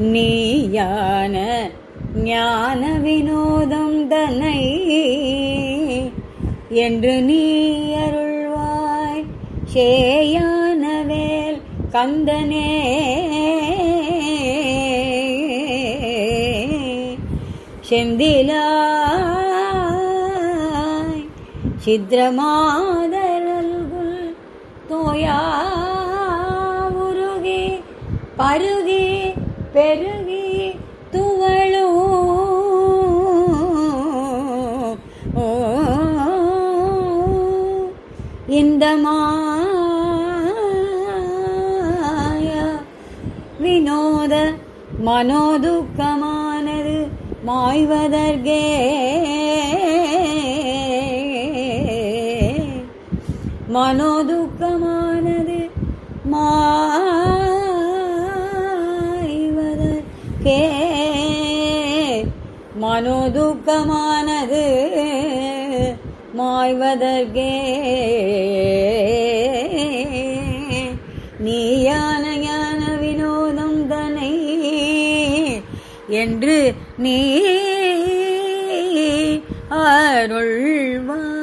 நீயான ஞான வினோதம் தன்னை என்று நீ அருள்வாய். சேயானவேல் கந்தனே. செந்திலாய் சித்திரமாதரல்குள் தோயா உருகி பருகி பெருகி துவளோ இந்த மாயா வினோத மனோதுக்கமானது மாய்வதற்கே. மனோதுக்கமானது மா மனோதுக்கமானது மாய்வதற்கே. நீயான ஞான வினோதம் தனை என்று நீ அருள்வா